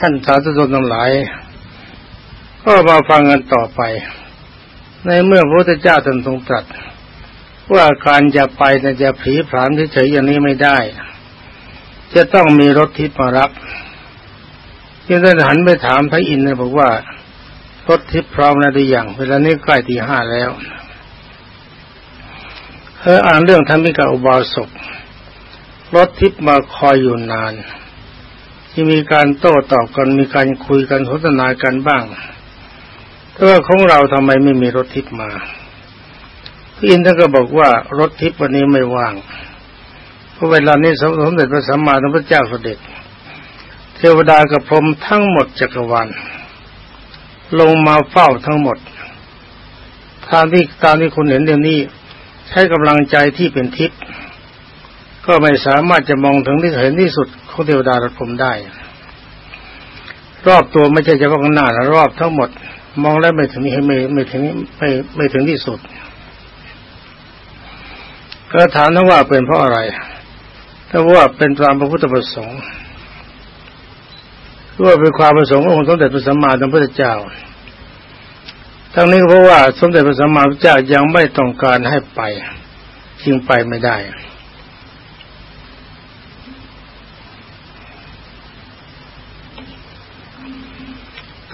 ท่านสาธุชนทั้งหลาย ก็มาฟังกันต่อไป ในเมื่อพระพุทธเจ้าท่านทรงตรัสว่าการจะไปแต่จะผีผามเฉยๆอย่างนี้ไม่ได้ จะต้องมีรถทิพย์มารับจึงได้หันไปถามพระอินทร์บอกว่ารถทิพย์พร้อมแล้วหรือยังเวลานี้ใกล้ตีห้าแล้วเธออ่านเรื่องธรรมิกาอุบาสกรถทิพย์มาคอยอยู่นาน ที่มีการโต้ตอบกันมีการคุยกันสนทนากันบ้างแต่ว่าของเราทำไมไม่มีรถทิพย์มาพี่อินท่านก็บอกว่ารถทิพย์วันนี้ไม่ว่างเพราะเวลานี้สมเด็จพระสัมมาสัมพุทธเจ้าเสด็จ เทวดากับพรหมทั้งหมดจักรวาลลงมาเฝ้าทั้งหมดทางที่ตามที่คุณเห็นเดี๋ยวนี้ ใช้กำลังใจที่เป็นทิพย์ ก็ไม่สามารถจะมองถึงที่เห็นที่สุดของเทวดาและพรหมได้ รอบตัวไม่ใช่เฉพาะข้างหน้ารอบทั้งหมด มองแล้วไม่ถึงนี้ไม่ไม่ถึงไม่ไม่ถึงที่สุด ก็ถามว่าเป็นเพราะอะไรถ้าว่าเป็นตามพระพุทธประสงค์ว่าเป็นความประสงค์ของสมเด็จพระสัมมาสัมพุทธเจ้า ทั้งนี้เพราะว่าสมเด็จพระสัมมาสัมพุทธเจ้ายังไม่ต้องการให้ไปจึงไปไม่ได้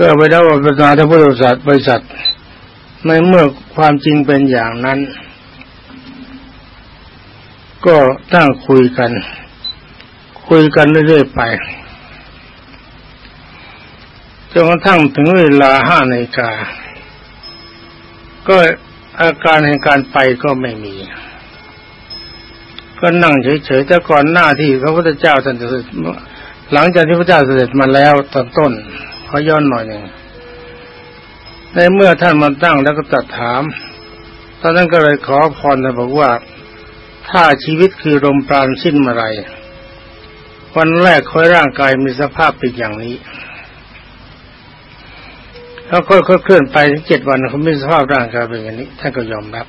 ก็ไปได้ว่าประธานพุทธบริษัทบริษัทในเมื่อความจริงเป็นอย่างนั้น ก็ตั้งคุยกัน คุยกันเรื่อยๆไปจนกระทั่งถึงเวลาห้านาฬิกา ก็อาการในการไปก็ไม่มี ก็นั่งเฉยๆแต่ก่อนหน้าที่พระพุทธเจ้าท่านเสด็จหลังจากที่พระเจ้าเสด็จมาแล้วตอนต้น ขอย้อนหน่อยหนึ่งในเมื่อท่านมาตั้งแล้วก็ตัดถาม ตอนนั้นก็เลยขอพรนะบอกว่า ถ้าชีวิตคือลมปราณสิ้นเมื่อไรวันแรกค่อยร่างกายมีสภาพเป็นอย่างนี้ แล้วค่อยๆเคลื่อนไปถึงเจ็ดวันเขาไม่สภาพร่างกายเป็นอย่างนี้ ท่านก็ยอมรับ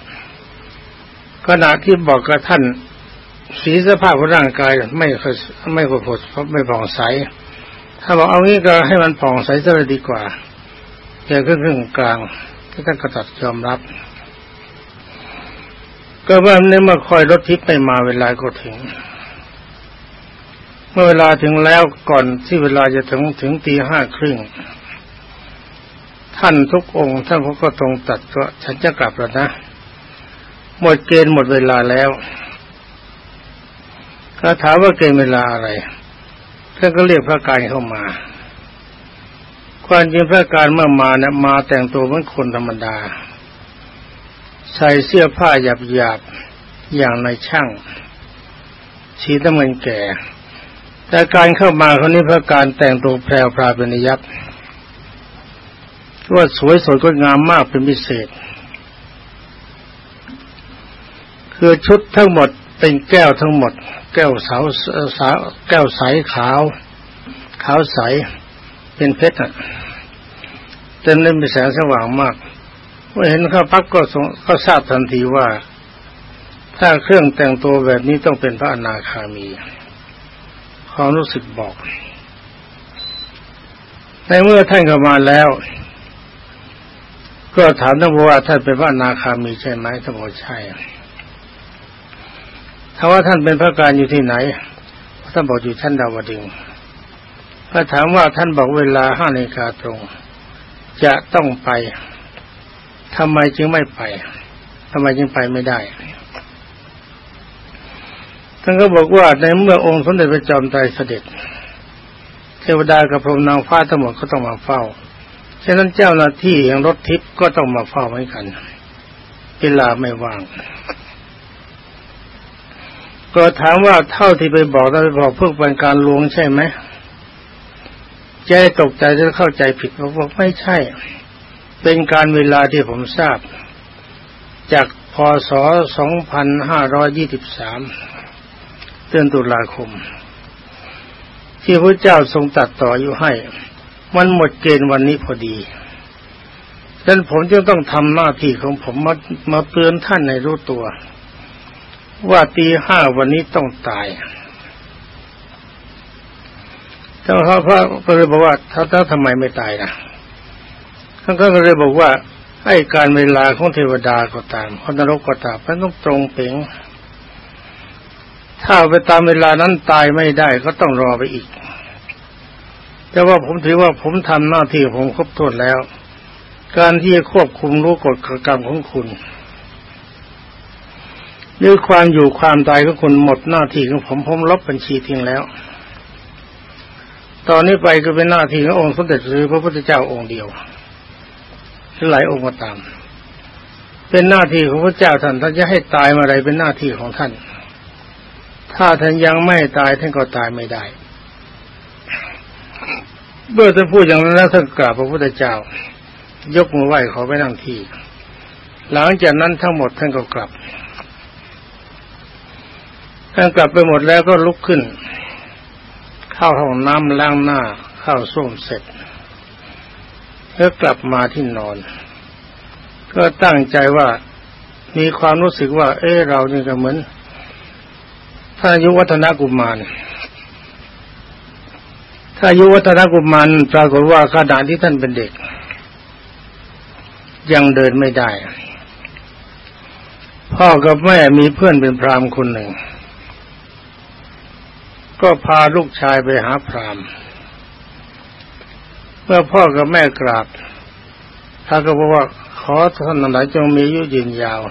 ขณะที่บอกกับท่านสีสภาพของร่างกายไม่ค่อยไม่ค่อยผดไม่ผ่องใส ถ้าบอกเอางี้ก็ให้มันผ่องใสซะเลยดีกว่าแต่ครึ่งกลางท่านก็ตัดยอมรับ ก็ว่าเนี้มาคอยรถทิพย์ไปมาเวลาก็ถึง เมื่อเวลาถึงแล้วก่อนที่เวลาจะถึงถึงตีห้าครึ่งท่านทุกองค์ท่านก็ตรงตัดว่าฉันจะกลับแล้วนะ หมดเกณฑ์หมดเวลาแล้วก็ถามว่าเกณฑ์เวลาอะไร ท่านก็เรียกพระการเข้ามา ความจริงพระการเมื่อมาเนะมาแต่งตัวเหมือนคนธรรมดา ใส่เสื้อผ้าหยาบหยาบอย่างในช่างชีตะเงินแก่ แต่การเข้ามาคนนี้พระการแต่งตัวแพรวพราเป็นยับว่าสวยสดก็งามมากเป็นพิเศษ คือชุดทั้งหมดเป็นแก้วทั้งหมด แก้วสาวสาวแก้วใสขาว ขาวใส เป็นเพชรอะเต็มเลยมีแสงสว่างมากเมื่อเห็นข้าพักก็ก็ทราบทันทีว่า ถ้าเครื่องแต่งตัวแบบนี้ต้องเป็นพระอนาคามีความรู้สึกบอกในเมื่อท่านเข้ามาแล้ว ก็ถามท่านว่าท่านเป็นพระอนาคามีใช่ไหมท่านบอกใช่ ถ้าว่าท่านเป็นพระการอยู่ที่ไหนท่านบอกอยู่ชั้นดาวดึงถ้าถามว่าท่านบอกเวลาห้านาฬิกาตรง จะต้องไปทำไมจึงไม่ไปทำไมจึงไปไม่ได้ท่านก็บอกว่าในเมื่อองค์สมเด็จพระจอมไตรเสด็จ เทวดากับพรหมนางฟ้าทั้งหมดก็ต้องมาเฝ้าฉะนั้นเจ้าหน้าที่อย่างรถทิพย์ก็ต้องมาเฝ้าเหมือนกันเวลาไม่ว่าง ก็ถามว่าเท่าที่ไปบอกเราไปบอกเพื่อเป็นการลวงใช่ไหมใจตกใจจะเข้าใจผิดบอกไม่ใช่ เป็นการเวลาที่ผมทราบ จากพศ 2523 เดือนตุลาคม ที่พระเจ้าทรงตัดต่ออยู่ให้ มันหมดเกณฑ์วันนี้พอดีดังนั้นผมจึงต้องทำหน้าที่ของผมมามาเตือนท่านในรู้ตัว ว่าตีห้าวันนี้ต้องตายท่านพระพก็เลยบอกว่าถ้าถ้าทำไมไม่ตายนะท่านก็เลยบอกว่าไอ้การเวลาของเทวดาก็ตามคนนรกก็ตามมันต้องตรงเป่งถ้าไปตามเวลานั้นตายไม่ได้ก็ต้องรอไปอีก แต่ว่าผมถือว่าผมทำหน้าที่ผมครบถ้วนแล้ว การที่จะควบคุมรู้กฎกรรมของคุณ ด้วยความอยู่ความตายของคุณหมดหน้าที่ของผมผมลบบัญชีทิ้งแล้ว ตอนนี้ไปก็เป็นหน้าที่ขององค์สมเด็จหรือพระพุทธเจ้าองค์เดียวหรือหลายองค์ก็ตาม เป็นหน้าที่ของพระเจ้าท่านท่านจะให้ตายมาอะไรเป็นหน้าที่ของท่าน ถ้าท่านยังไม่ตายท่านก็ตายไม่ได้เมื่อท่านพูดอย่างนั้นแล้วท่านกราบพระพุทธเจ้า ยกมือไหว้ขอไปนั่งที่ หลังจากนั้นทั้งหมดท่านก็กลับ ท่านกลับไปหมดแล้วก็ลุกขึ้น เข้าห้องน้ำล้างหน้า เข้าส้วมเสร็จ แล้วกลับมาที่นอน ก็ตั้งใจว่ามีความรู้สึกว่า เออเรานี่ก็เหมือนท่านยุวัฒนกุมารถ้าอายุวัฒนกุมารปรากฏว่าขณะที่ท่านเป็นเด็ก ยังเดินไม่ได้ พ่อกับแม่มีเพื่อนเป็นพรามคนหนึ่ง ก็พาลูกชายไปหาพรามเมื่อพ่อกับแม่กราบท่านก็บอกว่าขอท่านหลายจงมีอายุยืนยาว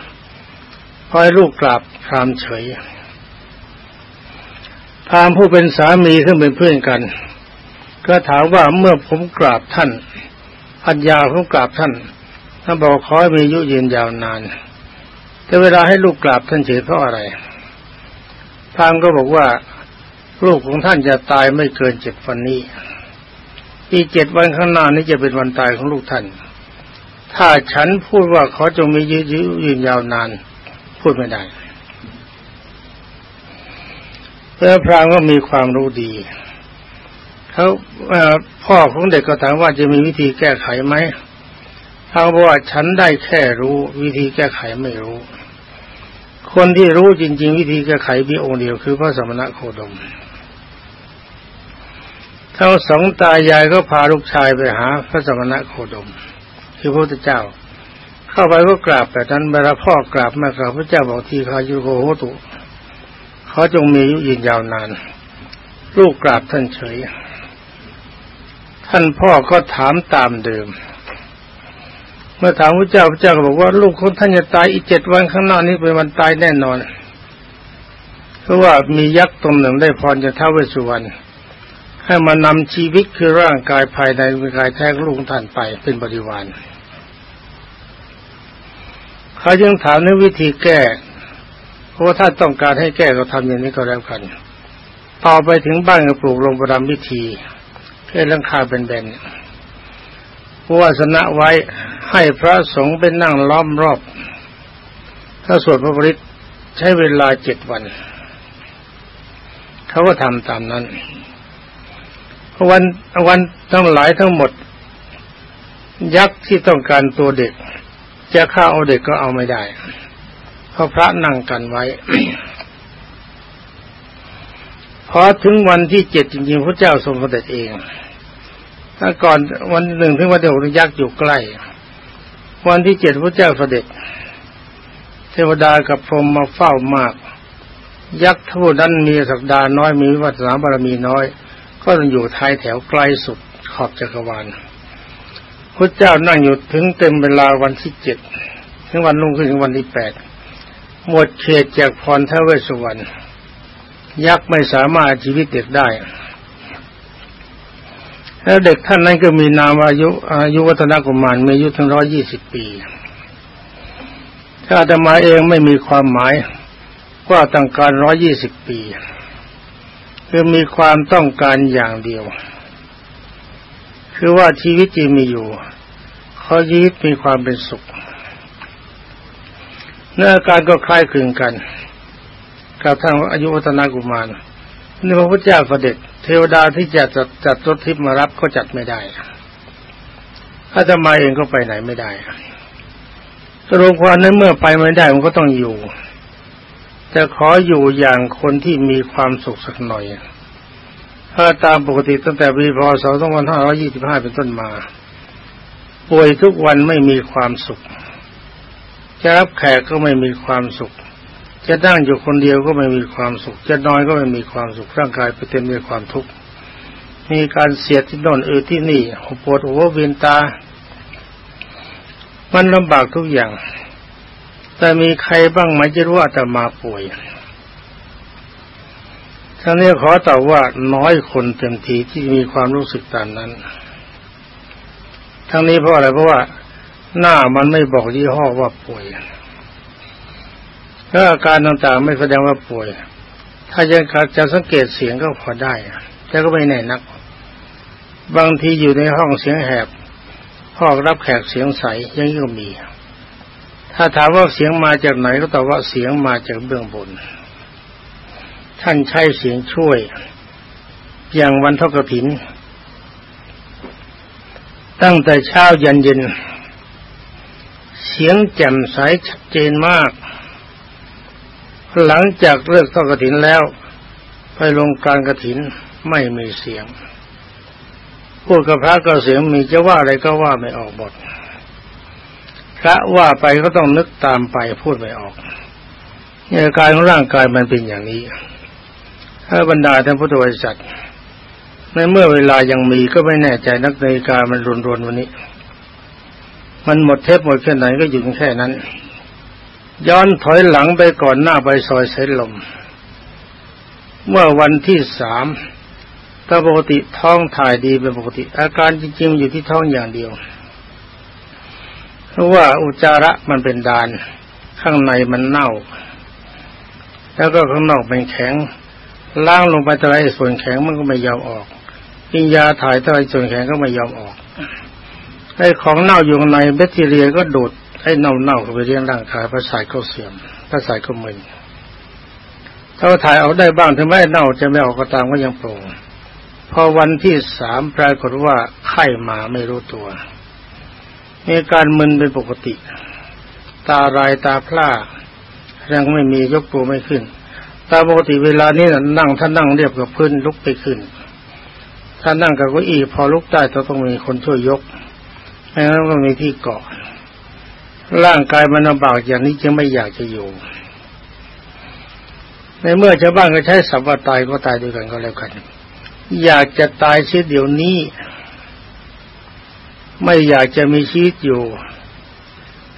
พอให้ลูกกราบพรามเฉยพรามผู้เป็นสามีขึ้นเป็นเพื่อนกัน ก็ถามว่าเมื่อผมกราบท่านพัญญาผมกราบท่านท่านบอกขอให้มีอายุยืนยาวนาน แต่เวลาให้ลูกกราบท่านเฉยเพราะอะไรพรามก็บอกว่า ลูกของท่านจะตายไม่เกินเจ็ดวันนี้อีกเจ็ดวันข้างหน้านี้จะเป็นวันตายของลูกท่าน ถ้าฉันพูดว่าเขาจงมียืนยืนยาวนาน พูดไม่ได้เพื่อพรางก็มีความรู้ดีเขาพ่อของเด็กก็ถามว่าจะมีวิธีแก้ไขไหมเขาบอกว่าฉันได้แค่รู้ วิธีแก้ไขไม่รู้ คนที่รู้จริง ๆ วิธีแก้ไขมีองค์เดียวคือพระสมณะโคดม ทั้งสองตายายก็พาลูกชายไปหา พระสมณะโคดม คือพระพุทธเจ้า เข้าไปก็กราบแต่นั้นเวลาพ่อกราบมากราบพระเจ้าบอกทีคายุโกโหตุเขาจงมีอายุยืนยาวนาน ลูกกราบท่านเฉย ท่านพ่อก็ถามตามเดิม เมื่อถามพระเจ้าพระเจ้าก็บอกว่าลูกของท่านจะตายอีกเจ็ดวันข้างหน้านี้เป็นวันตายแน่นอน เพราะว่ามียักษ์ตนหนึ่งได้พรจะเท้าเวสุวรรณ ให้มานำชีวิตคือร่างกายภายในวิกายแท้ลุงท่านไปเป็นบริวารเขายังถามในวิธีแก้ เพราะว่าถ้าต้องการให้แก้ก็ทำอย่างนี้ก็แล้วกันต่อไปถึงบ้านก็ปลูกลงประดำพิธีเพื่อลังคาเป็นแบนวาสนะไว้ให้พระสงฆ์เป็นนั่งล้อมรอบ ถ้าสวดพระบริตใช้เวลาเจ็ดวัน เขาก็ทำตามนั้น วันวันทั้งหลายทั้งหมด ยักษ์ที่ต้องการตัวเด็ก จะฆ่าเอาเด็กก็เอาไม่ได้ เพราะพระนั่งกันไว้พอถึงวันที่เจ็ดจริงๆพระเจ้าทรงเสด็จเอง ถ้าก่อนวันหนึ่งถึงวันเดียวยักษ์อยู่ใกล้ วันที่เจ็ดพระเจ้าเสด็จ เทวดากับพรหมมาเฝ้ามาก ยักษ์ทูนั้นมีศักดาน้อยมีวิวัฒนาบารมีน้อย ก็อยู่ท้ายแถวไกลสุดขอบจักรวาลพระเจ้านั่งอยู่ถึงเต็มเวลาวันที่เจ็ดถึงวันลุ่งขึ้นถึงวันที่แปดหมดเขตจากพรทเวสวรรณยักษ์ไม่สามารถชีวิตเด็กได้ แล้วเด็กท่านนั้นก็มีนามอายุอายุวัฒนกุมารมีอายุถึงร้อยี่สิบปี ถ้าอาตมาเองไม่มีความหมายว่าต้องการร้อยี่สิบปี คือมีความต้องการอย่างเดียว คือว่าชีวิตจีมีอยู่เขาชีวิตมีความเป็นสุขเนื้อการก็คล้ายคลึงกันกับทางอายุวัฒนากุมารนี่พระพุทธเจ้าเสด็จเทวดาที่จะจัดจัดรถทิพย์มารับก็จัดไม่ได้ถ้าจะมาเองก็ไปไหนไม่ได้รุปความนั้นเมื่อไปไม่ได้มันก็ต้องอยู่ จะขออยู่อย่างคนที่มีความสุขสักหน่อยถ้าตามปกติตั้งแต่ปีพศ 2525 เป็นต้นมา ป่วยทุกวันไม่มีความสุข จะรับแขกก็ไม่มีความสุข จะนั่งอยู่คนเดียวก็ไม่มีความสุข จะนอนก็ไม่มีความสุข ร่างกายไปเต็มด้วยความทุกข์ มีการเสียดที่โน่นเออที่นี่ปวดหัวเวียนตา มันลำบากทุกอย่าง แต่มีใครบ้างไหมจะรู้ว่าอาตมาป่วยทั้งนี้ขอตอบว่าน้อยคนเต็มทีที่มีความรู้สึกตามนั้น ทั้งนี้เพราะอะไรเพราะว่าหน้ามันไม่บอกยี่ห้อว่าป่วยแล้วอาการต่างๆไม่แสดงว่าป่วย ถ้ายังจะสังเกตเสียงก็พอได้แต่ก็ไม่แน่นัก บางทีอยู่ในห้องเสียงแหบห้องรับแขกเสียงใสยังยิ่งมี ถ้าถามว่าเสียงมาจากไหนก็ตอบว่าเสียงมาจากเบื้องบน ท่านใช้เสียงช่วย อย่างวันทกถิน ตั้งแต่เช้ายันเย็น เสียงแจ่มใสชัดเจนมาก หลังจากเลิกทอดกถินแล้ว ไปลงการกถินไม่มีเสียงพูดกับพระก็เสียงมีจะว่าอะไรก็ว่าไม่ออกหมด พระว่าไปก็ต้องนึกตามไปพูดไม่ออกอาการของร่างกายมันเป็นอย่างนี้ ถ้าบรรดาท่านพุทธบริษัทในเมื่อเวลายังมีก็ไม่แน่ใจนักนาฬิกามันรุนรนวันนี้ มันหมดเทปหมดแค่ไหนก็อยู่แค่นั้น ย้อนถอยหลังไปก่อนหน้าไปซอยเซนลม เมื่อวันที่สามถ้าปกติท้องถ่ายดีเป็นปกติ อาการจริงๆอยู่ที่ท้องอย่างเดียว เพราะว่าอุจจาระมันเป็นดาน ข้างในมันเน่า แล้วก็ข้างนอกเป็นแข็งล้างลงไปเท่าไรส่วนแข็งมันก็ไม่ยอมออกกินยาถ่ายเท่าไรส่วนแข็งก็ไม่ยอมออกไอ้ของเน่าอยู่ในแบคทีเรียก็ดูดไอ้เน่าเน่าเข้าไปเลี้ยงร่างกายประสาทก็เสื่อมประสาทก็มึนถ้าถ่ายออกได้บ้างถึงแม้เน่าจะไม่ออกก็ตามก็ยังโปร่งพอวันที่สามปรากฏว่าไข้มาไม่รู้ตัว มีการมึนเป็นปกติ ตารายตาพร่ายังไม่มียกตัวไม่ขึ้น ตาปกติเวลานี้นั่งถ้านั่งเรียบกับพื้นลุกไปขึ้น ถ้านั่งกับเก้าอี้พอลุกได้ต้องมีคนช่วยยกไม่งั้นก็มีที่เกาะ ร่างกายมันลำบากอย่างนี้จึงไม่อยากจะอยู่ ในเมื่อชาวบ้านก็ใช้สัพว่าตายก็ตายด้วยกันก็แล้วกัน อยากจะตายเสียเดี๋ยวนี้ ไม่อยากจะมีชีวิตอยู่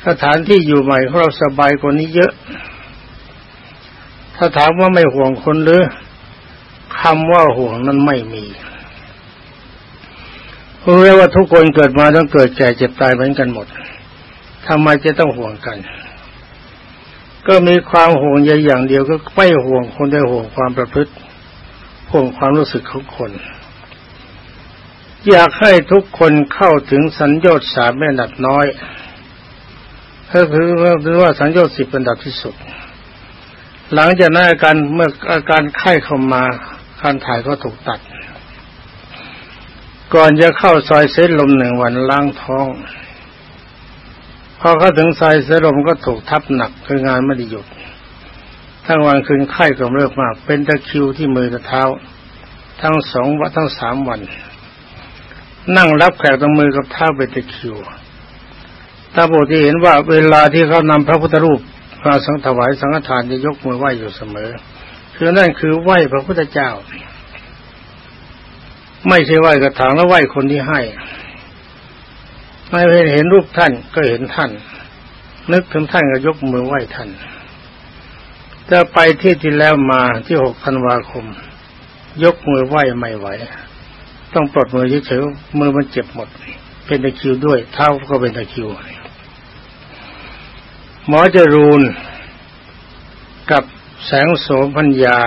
สถานที่อยู่ใหม่ของเราสบายกว่านี้เยอะ ถ้าถามว่าไม่ห่วงคนหรือคำว่าห่วงนั้นไม่มีเพราะว่าทุกคนเกิดมาต้องเกิดแก่เจ็บตายเหมือนกันหมดทำไมจะต้องห่วงกัน ก็มีความห่วงใยอย่างเดียวก็ไม่ห่วงคนได้ห่วงความประพฤติห่วงความรู้สึกของคน อยากให้ทุกคนเข้าถึงสัญญาสามแม่ดับน้อยก็คือว่าสัญญาสิบเป็นดับที่สุด หลังจากนั้นอาการเมื่ออาการไข้เข้ามาการถ่ายก็ถูกตัด ก่อนจะเข้าซอยเซลมหนึ่งวันล้างท้องพอเข้าถึงซอยเซลมก็ถูกทับหนักคืองานไม่ได้หยุดทั้งวันคืนไข้ก็เริ่มมาก เป็นตะคิวที่มือกับเท้า ทั้งสองวันทั้งสามวัน นั่งรับแขกตรงมือกับเท้าเป็นตะคิวตาโบที่เห็นว่าเวลาที่เขานำพระพุทธรูปพระสังถวายสังฆทานจะยกมือไหว้อยู่เสมอ คือนั่นคือไหว้พระพุทธเจ้า ไม่ใช่ไหว้กระถางแล้วไหว้คนที่ให้ ไม่เห็นรูปท่านก็เห็นท่าน นึกถึงท่านก็ยกมือไหว้ท่านจะไปที่ที่แล้วมาที่หกธันวาคม ยกมือไหว้ไม่ไหว ต้องปลดมือเฉยๆมือมันเจ็บหมด เป็นตะคิวด้วย เท้าก็เป็นตะคิว หมอจรูนกับแสงโสมพัญญา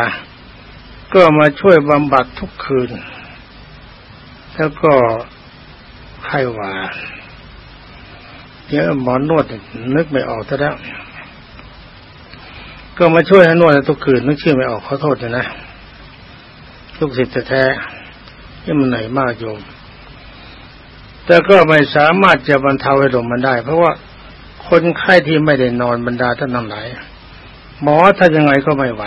ก็มาช่วยบำบัดทุกคืน แล้วก็ไข้หวาเดี๋ยวหมอนวดนึกไม่ออกซะแล้ว ก็มาช่วยให้นวดทุกคืนนึกชื่อไม่ออกขอโทษนะทุกสิทธิ์แท้ ที่มันไหน่อยมากโยม แต่ก็ไม่สามารถจะบรรเทาให้ลมมันได้ เพราะว่าคนไข้ที่ไม่ได้นอนบรรดาท่านทั้งหลายหมอถ้ายังไงก็ไม่ไหว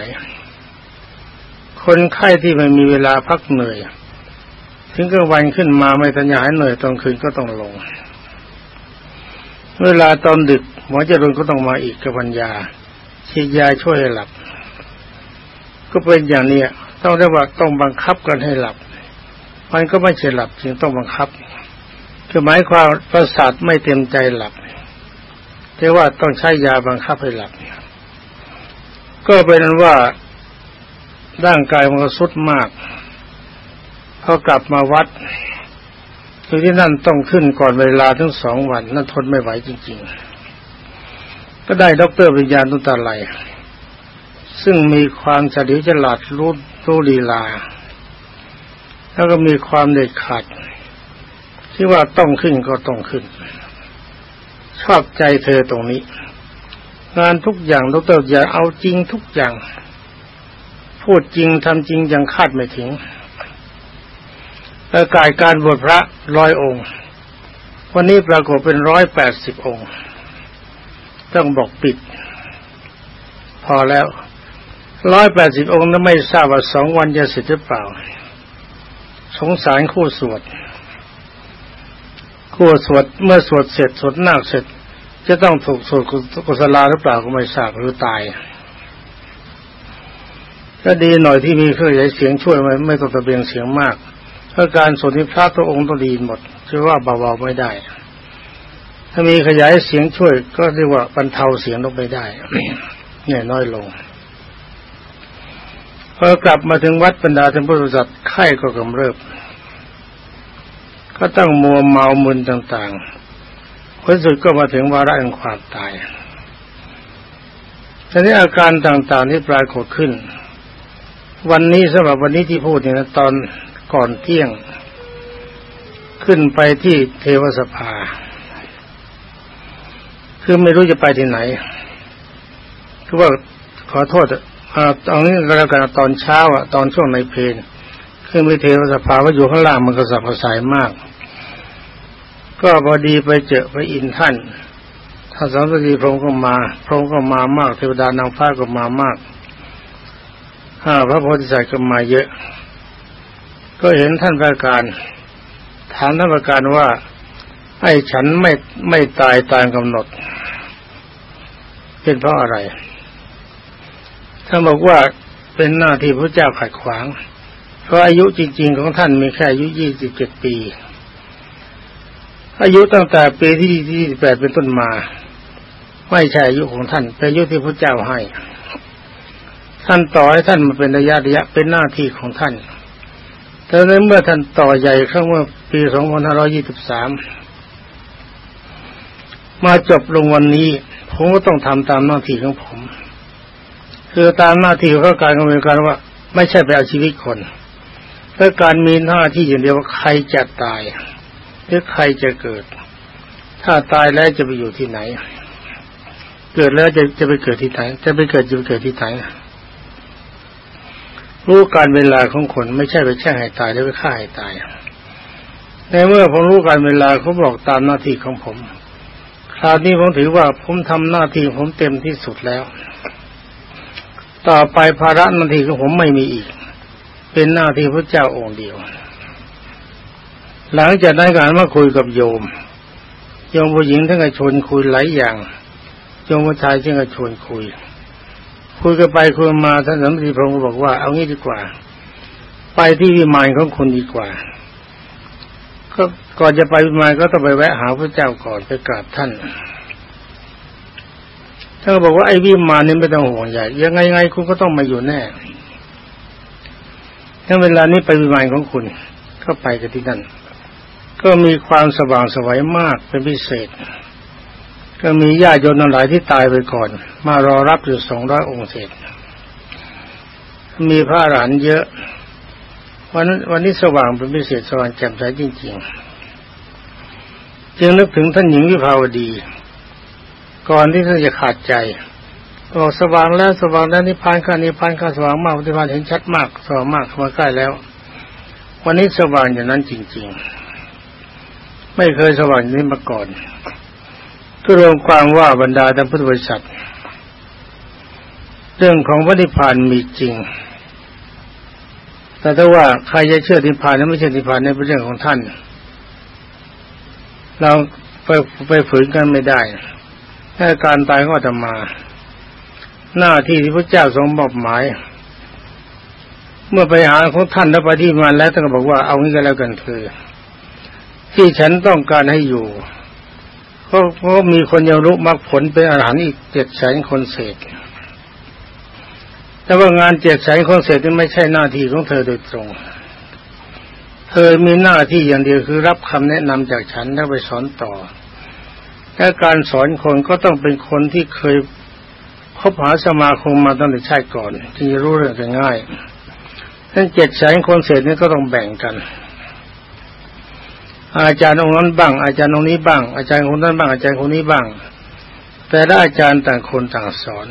คนไข้ที่ไม่มีเวลาพักเหนื่อย ถึงกลางวันขึ้นมาไม่ทันยาหายเหนื่อยตอนคืนก็ต้องลง เวลาตอนดึกหมอจรุนก็ต้องมาอีกกับปัญญาฉีดยาช่วยให้หลับ ก็เป็นอย่างนี้ต้องเรียกว่าต้องบังคับกันให้หลับ มันก็ไม่ใช่หลับจึงต้องบังคับ คือหมายความประสาทไม่เต็มใจหลับแต่ว่าต้องใช้ยาบังคับให้หลับ ก็เป็นนั้นว่าร่างกายมันก็ทรุดมากพอกลับมาวัดอยู่ที่นั่นต้องขึ้นก่อนเวลาทั้งสองวัน นั่นทนไม่ไหวจริง ๆ ก็ได้ด็อกเตอร์ปริญญา นุตาลัยซึ่งมีความเฉลียวฉลาดรู้รู้ลีลา แล้วก็มีความเด็ดขาดที่ว่าต้องขึ้นก็ต้องขึ้น ชอบใจเธอตรงนี้ งานทุกอย่างดรอย่าเอาจริงทุกอย่าง พูดจริงทำจริงยังคาดไม่ถึงประกาศการบวชพระร้อยองค์ วันนี้ปรากฏเป็นร้อยแปดสิบองค์ ต้องบอกปิด พอแล้วร้อยแปดสิบองค์นั้นไม่ทราบว่าสองวันจะเสร็จหรือเปล่า สงสารคู่สวด คู่สวดเมื่อสวดเสร็จสวดนาคเสร็จ จะต้องถูกสวดกุศลาหรือเปล่าก็ไม่ทราบหรือตายก็ดีหน่อยที่มีเครื่องขยายเสียงช่วยไม่ไม่ต้องตะเบียงเสียงมากเพราะการสวดที่พระตัวองค์ต้องดีหมดจะว่าเบาๆไม่ได้ ถ้ามีขยายเสียงช่วยก็เรียกว่าบรรเทาเสียงลงไปได้เนี่ยน้อยลง พอกลับมาถึงวัดบรรดาท่านพุทธศาสไข้ก็กำเริบ ก็ต้องมัวเมามึนต่างๆผลสุดก็มาถึงวาระแห่งความตายทีนี้อาการต่างๆที่ปรากฏขึ้น วันนี้สำหรับวันนี้ที่พูดเนี่ยตอนก่อนเที่ยง ขึ้นไปที่เทวสภา คือไม่รู้จะไปที่ไหนคือว่าขอโทษ ตอนนี้ก็แล้วกันตอนเช้าอะตอนช่วงในเพลนขึ้นไปเทวสภาว่าอยู่ข้างล่างมันก็สับกระสายมาก ก็พอดีไปเจอไปอินท่านท่านสังสดีพระองค์ก็มา พระองค์ก็มามากเทวดานางฟ้าก็มามากห้าพระโพธิสัตว์ก็มาเยอะ ก็เห็นท่านประการถามท่านประการว่า ไอ้ฉันไม่ไม่ตายตามกำหนด เป็นเพราะอะไร ท่านบอกว่าเป็นหน้าที่พระเจ้าขัดขวาง เพราะอายุจริง ๆ ของท่านมีแค่อายุยี่สิบเจ็ดปี อายุตั้งแต่ปีที่ยี่สิบแปดเป็นต้นมา ไม่ใช่อายุของท่าน เป็นอายุที่พระเจ้าให้ ท่านต่อให้ท่านมาเป็นระยะระยะเป็นหน้าที่ของท่านแต่ในเมื่อท่านต่อใหญ่ครั้งเมื่อปีสองพันห้าร้อยี่สิบสามมาจบลงวันนี้ ผมก็ต้องทำตามหน้าที่ของผม คือตามหน้าที่ของการกำเนิดการว่า ไม่ใช่ไปเอาชีวิตคนเพื่อการมีหน้าที่อย่างเดียวว่าใครจะตายหรือใครจะเกิด ถ้าตายแล้วจะไปอยู่ที่ไหน เกิดแล้วจะจะไปเกิดที่ไหน จะไปเกิดจะไปเกิดที่ไหนรู้การเวลาของคนไม่ใช่ไปแช่งให้ตายหรือไปฆ่าให้ตาย ในเมื่อผมรู้การเวลาเขาบอกตามหน้าที่ของผม คราวนี้ผมถือว่าผมทำหน้าที่ผมเต็มที่สุดแล้ว ต่อไปภาระหน้าที่ของผมไม่มีอีก เป็นหน้าที่พระเจ้าองค์เดียว หลังจากนั้นการมาคุยกับโยม โยมผู้หญิงท่านก็ชวนคุยหลายอย่าง โยมผู้ชายท่านก็ชวนคุย คุยกันไปคุยมาท่านสมฤทธิพงศ์บอกว่าเอางี้ดีกว่า ไปที่วิมานของคุณดีกว่า ก็ก่อนจะไปวิมานก็ต้องไปแวะหาพระเจ้าก่อนไปกราบท่านานก็บอกว่าไอ้วิมานนี่ไม่ต้องห่วงใหญ่ยังไงไงคุณก็ต้องมาอยู่แน่ถ้าเวลานี้ไปวิมานของคุณ ก็ไปกันที่นั่นก็มีความสว่างสวัยมากเป็นพิเศษ ก็มีญาติโยนหลายที่ตายไปก่อน มารอรับอยู่สองร้อยองค์เศษมีพระหลานเยอะ วันวันนี้สว่างเป็นพิเศษสว่างแจ่มใสจริง ๆ จึงนึกถึงท่านหญิงวิภาวดี ก่อนที่ท่านจะขาดใจบอกสว่างแล้วสว่างแล้วนิพพานข้านิพพานข้าสว่างมากนิพพานเห็นชัดมากสว่างมากมาใกล้แล้ว วันนี้สว่างอย่างนั้นจริง ๆ ไม่เคยสว่างนี้มาก่อนก็รวมความว่าบรรดาท่านพุทธบริษัท เรื่องของพระนิพพานมีจริง แต่ถ้าว่าใครจะเชื่อนิพพานนั้นไม่เชื่อนิพพานในเป็นเรื่องของท่าน เราไปไปฝืนกันไม่ได้ ถ้าการตายก็จะมา หน้าที่ที่พระเจ้าทรงมอบหมาย เมื่อไปหาของท่านแล้วไปที่มันแล้วท่านก็บอกว่าเอางี้ก็แล้วกันคือที่ฉันต้องการให้อยู่เพราะเพราะมีคนยังรู้มรรคผลเป็นอาหารอีกเจ็ดแสนคนเศษ แต่ว่างานเจ็ดแสนคนเศษนี่ไม่ใช่หน้าที่ของเธอโดยตรง เธอมีหน้าที่อย่างเดียวคือรับคำแนะนำจากฉันแล้วไปสอนต่อ และการสอนคนก็ต้องเป็นคนที่เคยคบหาสมาคมมาตั้งแต่ชาติก่อนที่จะรู้เรื่องง่ายทั้งเจ็ดแสนคนเศษนี้ก็ต้องแบ่งกัน อาจารย์องค์นั้นบ้าง อาจารย์องค์นี้บ้าง อาจารย์คนนั้นบ้าง อาจารย์คนนี้บ้าง แต่ละอาจารย์ต่างคนต่างสอน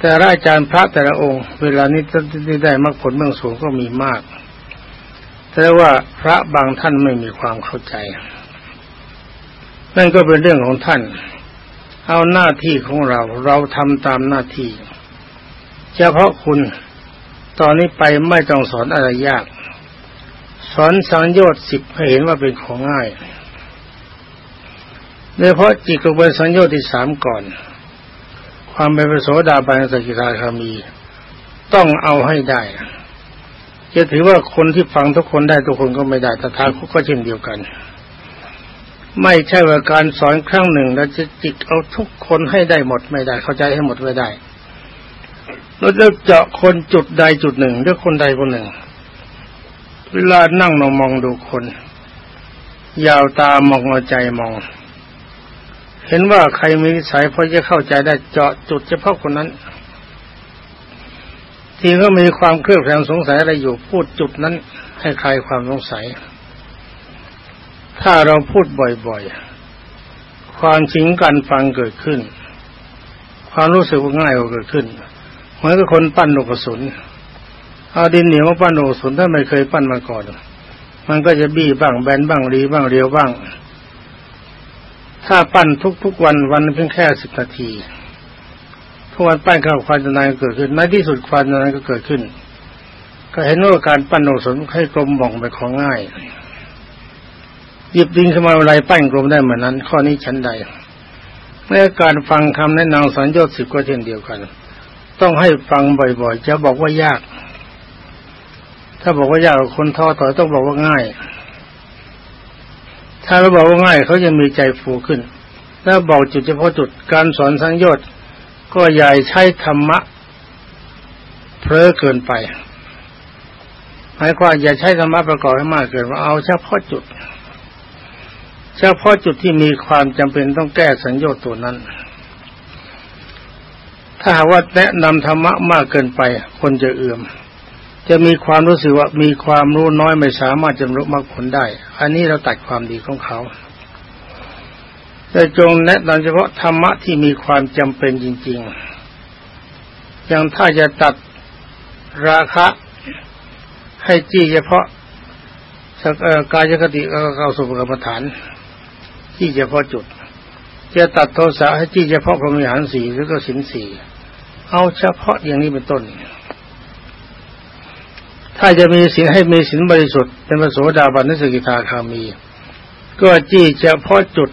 แต่ละอาจารย์พระแต่ละองค์ เวลานี้ที่ได้มรรคผลเบื้องสูงก็มีมาก แต่ว่าพระบางท่านไม่มีความเข้าใจ นั่นก็เป็นเรื่องของท่าน เอาหน้าที่ของเราเราทำตามหน้าที่ เฉพาะคุณตอนนี้ไปไม่ต้องสอนอะไรยาก สอนสังโยชน์สิบให้เห็นว่าเป็นของง่ายโดยเพราะจิตกเป็นสังโยชน์ที่สามก่อน ความเป็นพระโสดาบันสกิทาคามี ต้องเอาให้ได้ จะถือว่าคนที่ฟังทุกคนได้ทุกคนก็ไม่ได้แต่ทางก็เช่นเดียวกัน ไม่ใช่ว่าการสอนครั้งหนึ่งเราจะจิกเอาทุกคนให้ได้หมดไม่ได้ เข้าใจให้หมดไม่ได้เราจะเจาะคนจุดใดจุดหนึ่งหรือคนใดคนหนึ่ง เวลานั่งมองมองดูคน ยาวตามองเอาใจมอง เห็นว่าใครมีสายพอจะเข้าใจได้เจาะจุดเฉพาะคนนั้น ที่เขามีความเครือบแคลงสงสัยอะไรอยู่พูดจุดนั้นให้ใครความสงสัย ถ้าเราพูดบ่อยๆ ความจริงการฟังเกิดขึ้น ความรู้สึกง่ายก็เกิดขึ้นเหมือนกับคนปั้นลูกกระสุนเอาดินเหนียวมาปั้นลูกกระสุนถ้าไม่เคยปั้นมาก่อน มันก็จะบี้บ้างแบนบ้างรีบ้างเรียวบ้าง ถ้าปั้นทุกๆวันวันเพียงแค่สิบนาทีทุกวันปั้นข้าวความจนานเกิดขึ้นในที่สุดความจนานก็เกิดขึ้น ก็เห็นว่าการปั้นลูกกระสุนให้กลมบ่องไปของง่าย หยิบดินขึ้นมาอะไรปั้นกลมได้เหมือนนั้น ข้อนี้ชั้นใดเมื่อการฟังคำแนะนำสัญญาสิบก็เช่นเดียวกัน ต้องให้ฟังบ่อยๆจะบอกว่ายาก ถ้าบอกว่ายากคนท้อต่อต้องบอกว่าง่าย ถ้าเราบอกว่าง่ายเขาจะมีใจฟูขึ้น ถ้าบอกจุดเฉพาะจุดการสอนสังยชน์ก็ใหญ่ใช้ธรรมะเพลอเกินไปหมายความอย่าใช้ธรรมะประกอบให้มากเกินว่าเอาเฉพาะจุด เฉพาะจุดที่มีความจำเป็นต้องแก้สัญญาตัวนั้น ถ้าว่าแนะนำธรรมะมากเกินไป คนจะเอื่อม จะมีความรู้สึกว่ามีความรู้น้อยไม่สามารถจะรู้มรรคผลได้ อันนี้เราตัดความดีของเขาแต่จงแนะนำเฉพาะธรรมะที่มีความจำเป็นจริง ๆ อย่างถ้าจะตัดราคะให้จี้เฉพาะกายคติก็เข้าสู่กรรมฐาน ที่เฉพาะจุด จะตัดโทสะให้ที่เฉพาะพรหมิหารสี่หรือก็สินสี่เอาเฉพาะอย่างนี้เป็นต้น ถ้าจะมีสินให้มีสินบริสุทธิ์เป็นพระโสดาบันนิสกิทาคามี ก็จี้เฉพาะจุด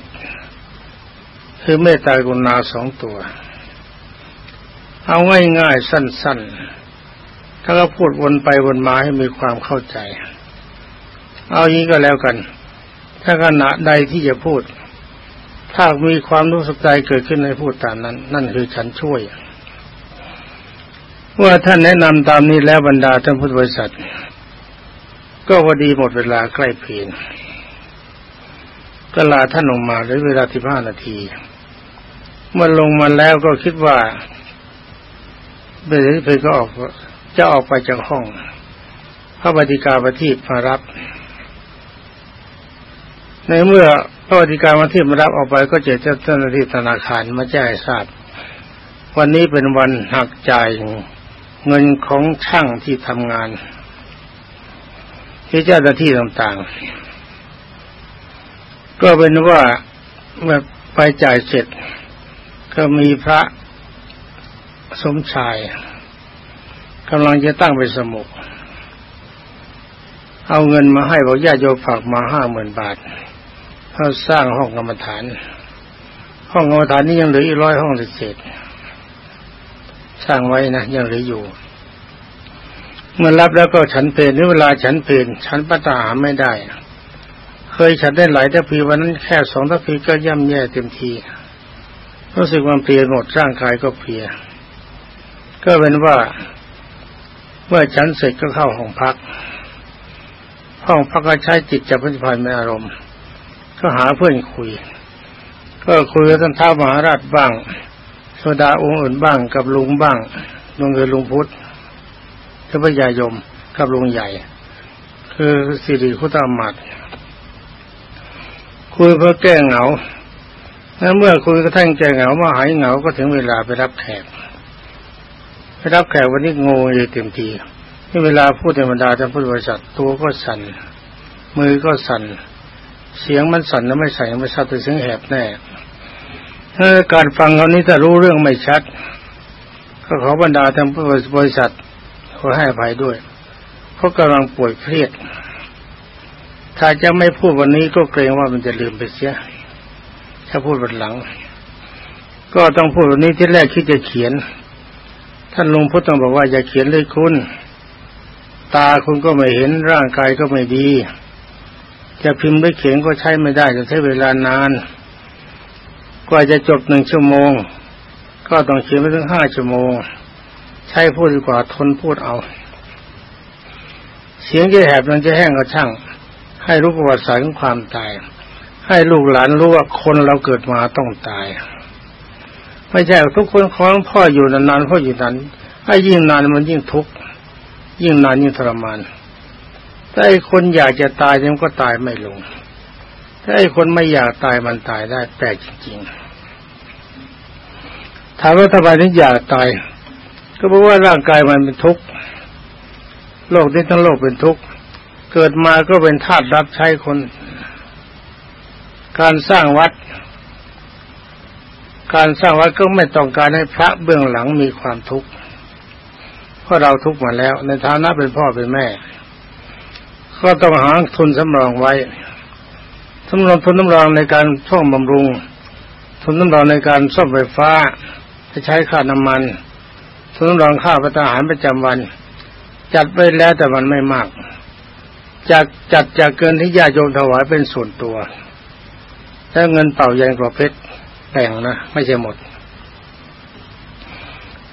คือเมตตากรุณาสองตัว เอาง่ายๆสั้น ๆ ถ้าเราพูดวนไปวนมาให้มีความเข้าใจ เอาอย่างนี้ก็แล้วกัน ถ้าขณะใดที่จะพูด ถ้ามีความรู้สึกใจเกิดขึ้นในพูดตามนั้น นั่นคือฉันช่วยเมื่อท่านแนะนำตามนี้แล้วบรรดาท่านพุทธบริษัท ก็พอดีหมดเวลาใกล้เพลนก็ลาท่านลงมาในเวลาที่ห้านาที เมื่อลงมาแล้วก็คิดว่าเบลเพลก็ออกจะออกไปจากห้องพระบดิกาประทีปมารับ ในเมื่อพระอธิการมาที่มารับออกไปก็เจอเจ้าหน้าที่ธนาคารมาแจ้งทราบวันนี้เป็นวันหักจ่ายเงินของช่างที่ทำงาน ที่เจ้าหน้าที่ต่างๆ ก็เป็นว่าเมื่อไปจ่ายเสร็จ ก็มีพระสมชายกำลังจะตั้งเป็นสมุก เอาเงินมาให้บอกญาติโยมฝากมาห้าหมื่นบาท เขาสร้างห้องกรรมฐาน ห้องกรรมฐานนี้ยังเหลืออีกร้อยห้องเศษสร้างไว้นะยังเหลืออยู่เมื่อรับแล้วก็ฉันเพลนเวลาฉันเพลนฉันปัตตาหาไม่ได้ เคยฉันได้หลายทัพีวันนั้นแค่สองทัพพีก็ย่ำแย่เต็มทีรู้สึกว่าเพลียหมดร่างกายก็เพลีย ก็เป็นว่าเมื่อฉันเสร็จก็เข้าห้องพัก ห้องพักก็ใช้จิตจับพิพันธ์ในอารมณ์ ก็หาเพื่อนคุย ก็คุยกับท่านท้ามหาราชบ้างโซดาองค์อื่นบ้างกับลุงบ้างลุงคือลุงพุทธเจ้าพยายมกับลุงใหญ่ คือสิริคุตามัดคุยเพื่อแก้เหงาแล้วเมื่อคุยกับท่านแก้เหงามาหายเหงาก็ถึงเวลาไปรับแขกไปรับแขกวันนี้งงเลยเต็มทีที่เวลาพูดธรรมดาท่านพุทธบริษัทตัวก็สั่นมือก็สั่น เสียงมันสั่นแล้วไม่ใส่ไม่ชัดแต่เสียงแหบแน่ถ้าการฟังเขาวนี้ถ้ารู้เรื่องไม่ชัด ก็ขอบรรดาทานผู้บริษัทขอให้อภัยด้วย เพราะกำลังป่วยเครียด ถ้าจะไม่พูดวันนี้ก็เกรงว่ามันจะลืมไปเสีย ถ้าพูดวันหลัง ก็ต้องพูดวันนี้ที่แรกคิดจะเขียน ท่านลุงพุทธต้องบอกว่าอย่าเขียนเลยคุณ ตาคุณก็ไม่เห็นร่างกายก็ไม่ดี จะพิมพ์ไปเขียนก็ใช้ไม่ได้จะใช้เวลานาน กว่าจะจบหนึ่งชั่วโมง ก็ต้องเขียนไปถึงห้าชั่วโมง ใช้พูดดีกว่าทนพูดเอา เสียงจะแหบมันจะแห้งก็ช่าง ให้รู้ประวัติศาสตร์ของความตาย ให้ลูกหลานรู้ว่าคนเราเกิดมาต้องตาย ไม่ใช่ทุกคนขอพ่ออยู่นานๆพ่ออยู่นานไอ้ยิ่งนานมันยิ่งทุกข์ยิ่งนานยิ่งทรมาน ถ้าไอ้คนอยากจะตายมันก็ตายไม่ลง ถ้าไอ้คนไม่อยากตายมันตายได้แต่จริงๆ ถามว่าทำไมถึงอยากตาย ก็เพราะว่าร่างกายมันเป็นทุกข์ โลกนี้ทั้งโลกเป็นทุกข์ เกิดมาก็เป็นทาสรับใช้คน การสร้างวัด การสร้างวัดก็ไม่ต้องการให้พระเบื้องหลังมีความทุกข์ เพราะเราทุกข์มาแล้ว ในฐานะเป็นพ่อเป็นแม่ ก็ต้องหาทุนสำรองไว้สำรองทุนน้ำรองในการช่องบำรุง ทุนน้ำรองในการซ่อมไฟฟ้าจะใช้ค่าน้ำมัน ทุนน้ำรองค่าประทานประจำวัน จัดไปแล้วแต่มันไม่มากจากจัดจากเกินที่ญาติโยมถวายเป็นส่วนตัวถ้าเงินเป่ายันกว่าเพชรแบ่งนะ ไม่ใช่หมด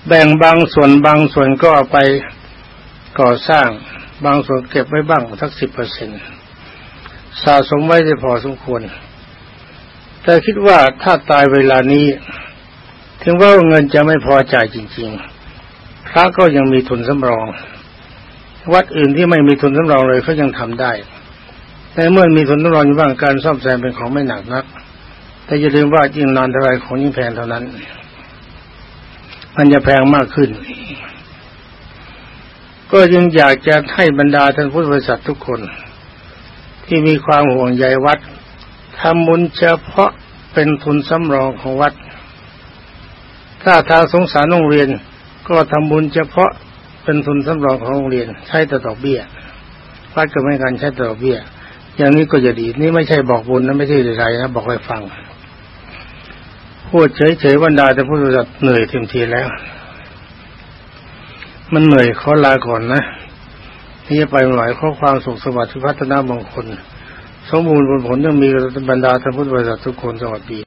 แบ่งบางส่วนบางส่วนก็ไปก่อสร้าง บางส่วนเก็บไว้บ้างสักสิบเปอร์เซ็นต์สะสมไว้ได้พอสมควร แต่คิดว่าถ้าตายเวลานี้ ถึงว่าเงินจะไม่พอจ่ายจริง ๆ พระก็ยังมีทุนสำรอง วัดอื่นที่ไม่มีทุนสำรองเลยเขายังทำได้ แต่เมื่อมีทุนสำรองอยู่บ้างการซ่อมแซมเป็นของไม่หนักนัก แต่อย่าลืมว่ายิ่งนานเท่าไรของยิ่งแพงเท่านั้น มันจะแพงมากขึ้น ก็ยังอยากจะให้บรรดาท่านพุทธบริษัททุกคน ที่มีความห่วงใยวัดทำบุญเฉพาะเป็นทุนสำรองของวัด ถ้าทางสงสารโรงเรียนก็ทำบุญเฉพาะเป็นทุนสำรองของโรงเรียน ใช้แต่ดอกเบี้ยวัดก็ไม่การใช้แต่ดอกเบี้ย อย่างนี้ก็จะดี นี่ไม่ใช่บอกบุญนะไม่ใช่อะไรนะบอกให้ฟังพูดเฉยๆวันดาแต่พูดจะเหนื่อยเต็มทีแล้ว มันเหนื่อยขอลาก่อนนะที่จะไปหลายข้อความสุขสวัสดิ์พัฒนามงคล สมบูรณ์ผลผลยังมีบรรดาท่านพุทธบริษัททุกคนสวัสดี